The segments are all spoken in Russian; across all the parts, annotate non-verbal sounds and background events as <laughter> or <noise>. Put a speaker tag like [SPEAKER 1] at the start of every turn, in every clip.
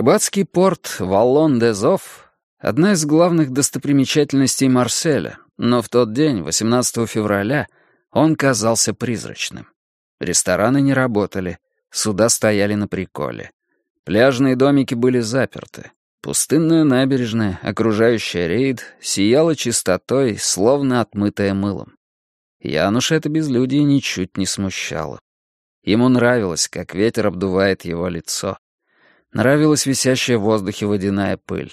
[SPEAKER 1] Рыбацкий порт Валлон-де-Зов — одна из главных достопримечательностей Марселя, но в тот день, 18 февраля, он казался призрачным. Рестораны не работали, суда стояли на приколе. Пляжные домики были заперты. Пустынная набережная, окружающая рейд, сияла чистотой, словно отмытая мылом. Януша это безлюдие ничуть не смущало. Ему нравилось, как ветер обдувает его лицо. Нравилась висящая в воздухе водяная пыль.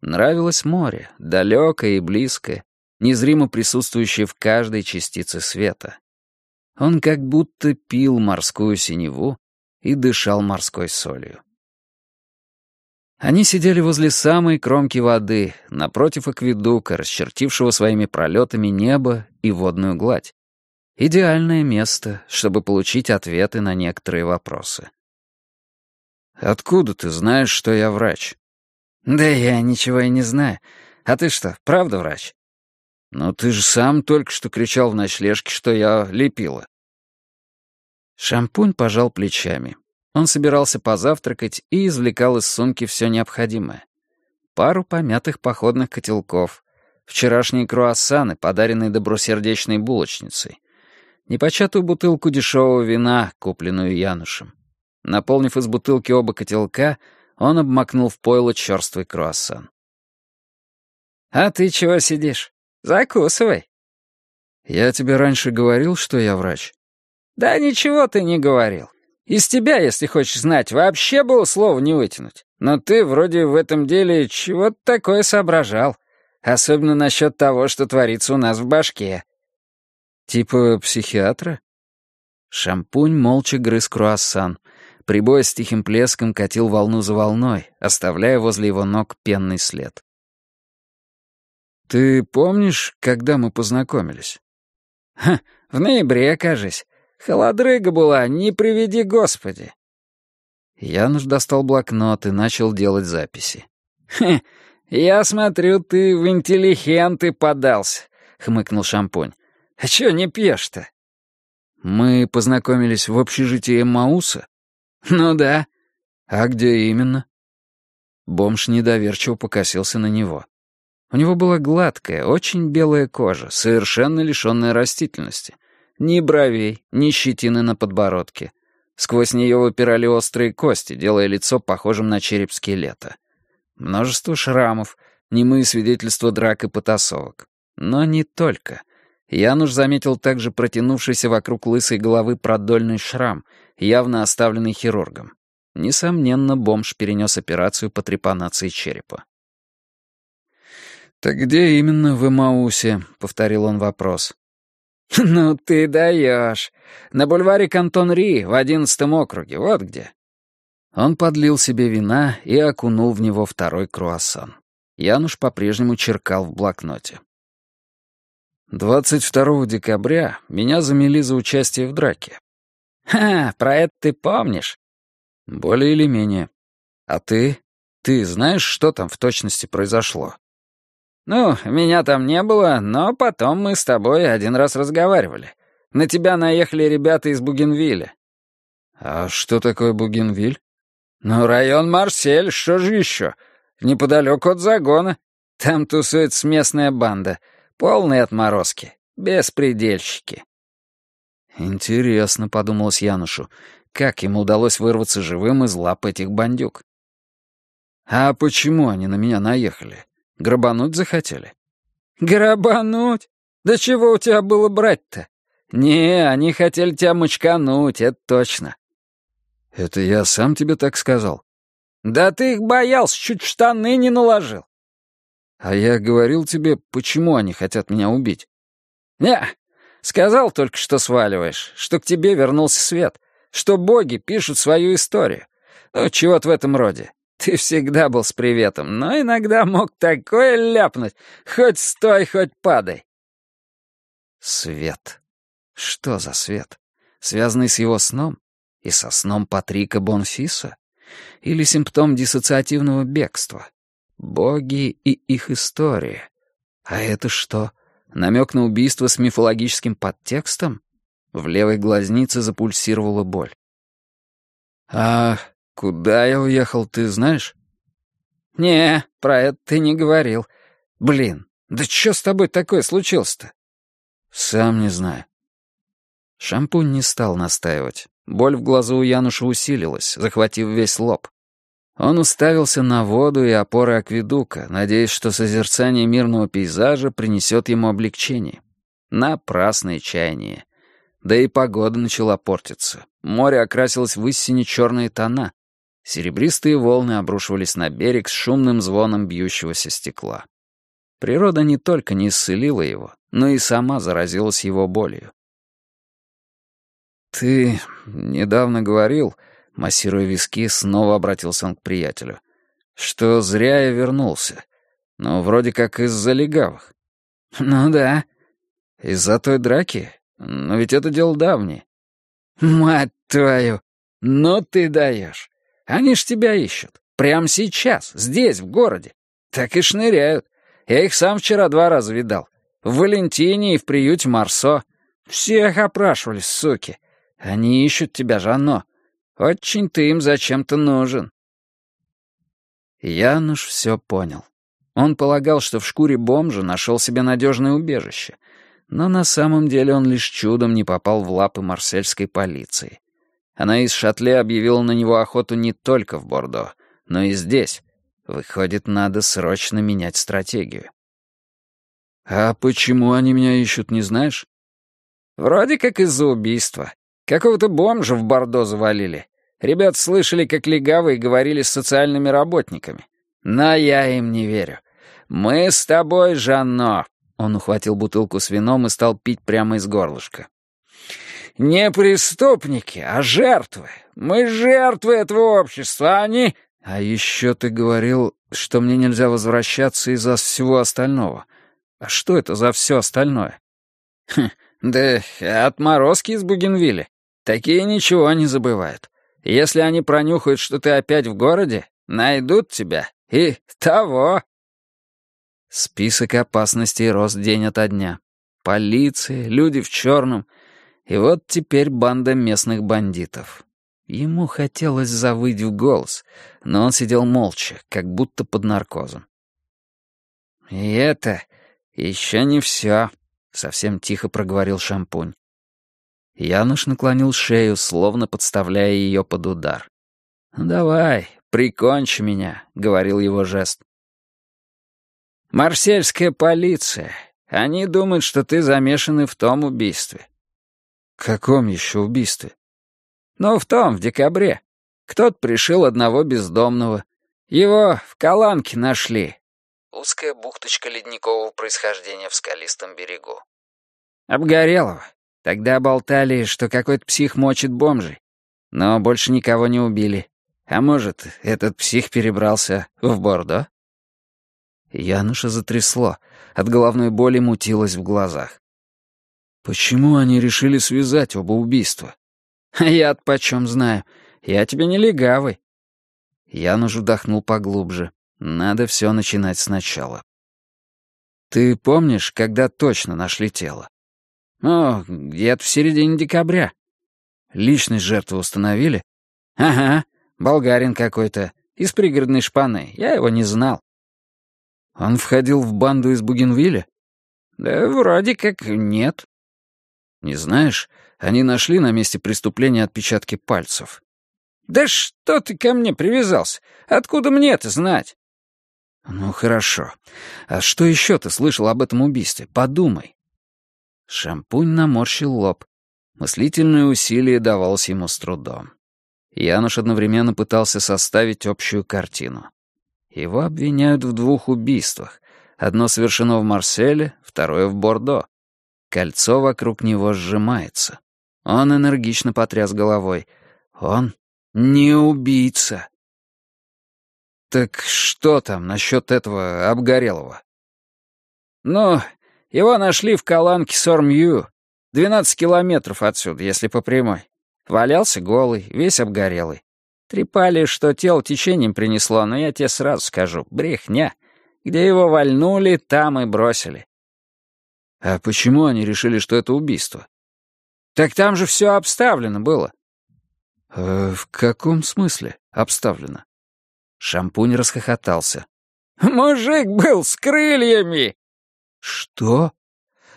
[SPEAKER 1] Нравилось море, далекое и близкое, незримо присутствующее в каждой частице света. Он как будто пил морскую синеву и дышал морской солью. Они сидели возле самой кромки воды, напротив акведука, расчертившего своими пролетами небо и водную гладь. Идеальное место, чтобы получить ответы на некоторые вопросы. «Откуда ты знаешь, что я врач?» «Да я ничего и не знаю. А ты что, правда врач?» «Ну ты же сам только что кричал в ночлежке, что я лепила». Шампунь пожал плечами. Он собирался позавтракать и извлекал из сумки все необходимое. Пару помятых походных котелков, вчерашние круассаны, подаренные добросердечной булочницей, непочатую бутылку дешевого вина, купленную Янушем. Наполнив из бутылки оба котелка, он обмакнул в пойло черствый круассан. «А ты чего сидишь? Закусывай». «Я тебе раньше говорил, что я врач?» «Да ничего ты не говорил. Из тебя, если хочешь знать, вообще было слова не вытянуть. Но ты вроде в этом деле чего-то такое соображал. Особенно насчет того, что творится у нас в башке». «Типа психиатра?» Шампунь молча грыз круассан. Прибой с тихим плеском катил волну за волной, оставляя возле его ног пенный след. «Ты помнишь, когда мы познакомились?»
[SPEAKER 2] «Ха, в ноябре, кажись. Холодрыга была, не приведи Господи.
[SPEAKER 1] Януш достал блокнот и начал делать записи.
[SPEAKER 2] «Хе, я смотрю, ты в интеллигенты подался», — хмыкнул Шампунь. «А чё не пьешь-то?»
[SPEAKER 1] «Мы познакомились в общежитии Мауса?»
[SPEAKER 2] «Ну да».
[SPEAKER 1] «А где именно?» Бомж недоверчиво покосился на него. У него была гладкая, очень белая кожа, совершенно лишённая растительности. Ни бровей, ни щетины на подбородке. Сквозь нее выпирали острые кости, делая лицо похожим на череп скелета. Множество шрамов, немые свидетельства драк и потасовок. Но не только. Януш заметил также протянувшийся вокруг лысой головы продольный шрам, явно оставленный хирургом. Несомненно, бомж перенес операцию по трепанации черепа. «Так где именно в Эмаусе?» — повторил он вопрос.
[SPEAKER 2] «Ну ты даешь. На бульваре Кантон-Ри, в одиннадцатом округе, вот где».
[SPEAKER 1] Он подлил себе вина и окунул в него второй круассан. Януш по-прежнему черкал в блокноте. 22 декабря меня замели за участие в драке.
[SPEAKER 2] «Ха, про это ты помнишь?»
[SPEAKER 1] «Более или менее. А ты? Ты знаешь, что там в точности произошло?»
[SPEAKER 2] «Ну, меня там не было, но потом мы с тобой один раз разговаривали. На тебя наехали ребята из Бугенвилля».
[SPEAKER 1] «А что такое Бугенвиль?»
[SPEAKER 2] «Ну, район Марсель, что же еще? Неподалеку от загона. Там тусуется местная банда. Полные отморозки. Беспредельщики».
[SPEAKER 1] «Интересно», — подумалось Янушу, как ему удалось вырваться живым из лап этих бандюк. «А почему они на меня наехали? Грабануть захотели?»
[SPEAKER 2] «Грабануть? Да чего у тебя было брать-то? Не, они хотели тебя мочкануть, это точно».
[SPEAKER 1] «Это я сам тебе так сказал?»
[SPEAKER 2] «Да ты их боялся, чуть штаны не наложил».
[SPEAKER 1] «А я говорил тебе, почему они хотят меня убить?»
[SPEAKER 2] «Не, сказал только, что сваливаешь, что к тебе вернулся свет, что боги пишут свою историю. Ну, чего-то в этом роде. Ты всегда был с приветом, но иногда мог такое ляпнуть, хоть стой, хоть падай.
[SPEAKER 1] Свет. Что за свет? Связанный с его сном? И со сном Патрика Бонфиса? Или симптом диссоциативного бегства? Боги и их история. А это что? Намек на убийство с мифологическим подтекстом? В левой глазнице запульсировала боль. «А Куда я уехал, ты знаешь?
[SPEAKER 2] «Не, про это ты не говорил. Блин, да что с тобой такое случилось-то?»
[SPEAKER 1] «Сам не знаю». Шампунь не стал настаивать. Боль в глазу у Януша усилилась, захватив весь лоб. Он уставился на воду и опоры акведука, надеясь, что созерцание мирного пейзажа принесет ему облегчение. Напрасное чаяние. Да и погода начала портиться. Море окрасилось в истине черные тона. Серебристые волны обрушивались на берег с шумным звоном бьющегося стекла. Природа не только не исцелила его, но и сама заразилась его болью. «Ты недавно говорил...» Массируя виски, снова обратился он к приятелю. «Что зря я вернулся. Но вроде как из-за легавых».
[SPEAKER 2] «Ну да».
[SPEAKER 1] «Из-за той драки? Но ведь это дело давнее».
[SPEAKER 2] «Мать твою! Ну ты даешь! Они ж тебя ищут. Прямо сейчас, здесь, в городе. Так и шныряют. Я их сам вчера два раза видал. В Валентине и в приюте Марсо. Всех опрашивались, суки. Они ищут тебя, Жанно. Очень ты им зачем-то нужен».
[SPEAKER 1] Януш все понял. Он полагал, что в шкуре бомжа нашел себе надежное убежище, но на самом деле он лишь чудом не попал в лапы марсельской полиции. Она из Шатле объявила на него охоту не только в Бордо, но и здесь. Выходит, надо срочно менять стратегию. «А почему они меня ищут, не знаешь?»
[SPEAKER 2] «Вроде как из-за убийства. Какого-то бомжа в Бордо завалили. Ребят слышали, как легавые говорили с социальными работниками. Но я им не верю. Мы с тобой, Жанно. Он ухватил бутылку с вином и стал пить прямо из горлышка. «Не преступники, а жертвы. Мы жертвы этого общества, а они...»
[SPEAKER 1] «А еще ты говорил, что мне нельзя возвращаться из-за всего остального. А что это за все остальное?»
[SPEAKER 2] хм, «Да отморозки из Бугенвилля. Такие ничего не забывают. Если они пронюхают, что ты опять в городе, найдут тебя и того».
[SPEAKER 1] Список опасностей рос день ото дня. Полиция, люди в черном. И вот теперь банда местных бандитов. Ему хотелось завыть в голос, но он сидел молча, как будто под наркозом.
[SPEAKER 2] «И это еще не все», — совсем тихо проговорил Шампунь.
[SPEAKER 1] Януш наклонил шею, словно подставляя ее под удар.
[SPEAKER 2] «Давай, прикончи меня», — говорил его жест. «Марсельская полиция. Они думают, что ты замешаны в том убийстве».
[SPEAKER 1] «Каком еще убийстве?»
[SPEAKER 2] «Ну, в том, в декабре. Кто-то пришил одного бездомного. Его в Каланке нашли».
[SPEAKER 1] Узкая бухточка ледникового происхождения в скалистом берегу.
[SPEAKER 2] «Обгорелого. Тогда болтали, что какой-то псих мочит бомжей. Но больше никого не убили. А может, этот псих перебрался в Бордо?
[SPEAKER 1] Януша затрясло. От головной боли мутилось в глазах. Почему они решили связать оба убийства?
[SPEAKER 2] А <laughs> я-то почем знаю. Я тебе не легавый.
[SPEAKER 1] Януш вдохнул поглубже. Надо все начинать сначала. Ты помнишь, когда точно нашли тело?
[SPEAKER 2] «О, где-то в середине декабря».
[SPEAKER 1] «Личность жертвы установили?»
[SPEAKER 2] «Ага, болгарин какой-то, из пригородной шпаны. Я его не знал».
[SPEAKER 1] «Он входил в банду из Бугенвилля?»
[SPEAKER 2] «Да вроде как нет».
[SPEAKER 1] «Не знаешь, они нашли на месте преступления отпечатки пальцев».
[SPEAKER 2] «Да что ты ко мне привязался? Откуда мне это знать?»
[SPEAKER 1] «Ну, хорошо. А что еще ты слышал об этом убийстве? Подумай». Шампунь наморщил лоб. Мыслительное усилие давалось ему с трудом. Януш одновременно пытался составить общую картину. Его обвиняют в двух убийствах. Одно совершено в Марселе, второе в Бордо. Кольцо вокруг него сжимается. Он энергично потряс головой. Он не убийца. Так что там насчет этого обгорелого?
[SPEAKER 2] Ну, его нашли в Каланке Сормью. Двенадцать километров отсюда, если по прямой. Валялся голый, весь обгорелый. Трепали, что тело течением принесло, но я тебе сразу скажу, брехня. Где его вальнули, там и бросили.
[SPEAKER 1] А почему они решили, что это убийство?
[SPEAKER 2] Так там же все обставлено было.
[SPEAKER 1] Э, в каком смысле обставлено? Шампунь расхохотался.
[SPEAKER 2] «Мужик был с крыльями!»
[SPEAKER 1] «Что?»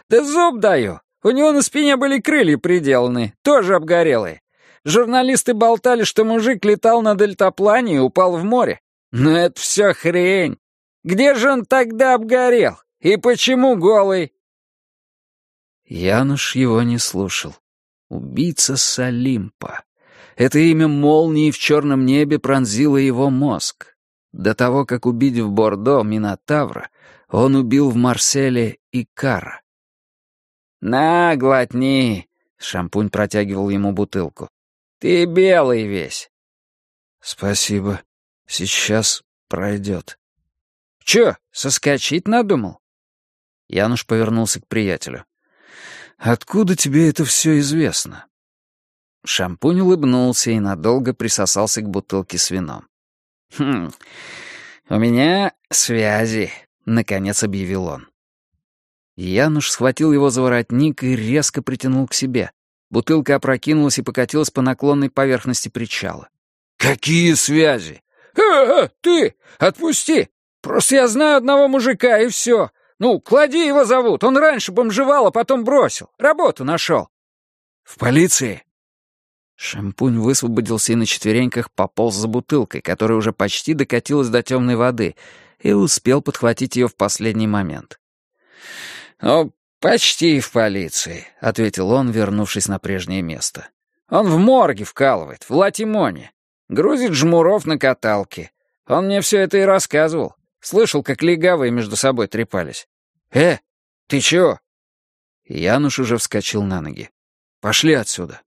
[SPEAKER 2] «Да зуб даю! У него на спине были крылья приделаны, тоже обгорелые. Журналисты болтали, что мужик летал на дельтаплане и упал в море. Но это все хрень. Где же он тогда обгорел? И почему голый?»
[SPEAKER 1] Януш его не слушал. Убийца Салимпа. Это имя молнии в черном небе пронзило его мозг. До того, как убить в Бордо Минотавра, он убил в Марселе Икара.
[SPEAKER 2] «На, глотни!» — Шампунь протягивал ему бутылку. «Ты белый весь».
[SPEAKER 1] «Спасибо. Сейчас пройдет».
[SPEAKER 2] «Чё, соскочить надумал?»
[SPEAKER 1] Януш повернулся к приятелю. «Откуда тебе это все известно?» Шампунь улыбнулся и надолго присосался к бутылке с вином.
[SPEAKER 2] «Хм, у меня связи», — наконец объявил он.
[SPEAKER 1] Януш схватил его за воротник и резко притянул к себе. Бутылка опрокинулась и покатилась по наклонной поверхности причала.
[SPEAKER 2] «Какие связи?» «Э, э, ты! Отпусти! Просто я знаю одного мужика, и все. Ну, клади его зовут. Он раньше бомжевал, а потом бросил. Работу нашел».
[SPEAKER 1] «В полиции?» Шампунь высвободился и на четвереньках пополз за бутылкой, которая уже почти докатилась до темной воды, и успел подхватить ее в последний момент.
[SPEAKER 2] «Ну, почти в полиции», — ответил он, вернувшись на прежнее место. «Он в морге вкалывает, в Латимоне. Грузит жмуров на каталке. Он мне все это и рассказывал. Слышал, как легавые между собой трепались. «Э, ты чего?»
[SPEAKER 1] Януш уже вскочил на ноги. «Пошли отсюда».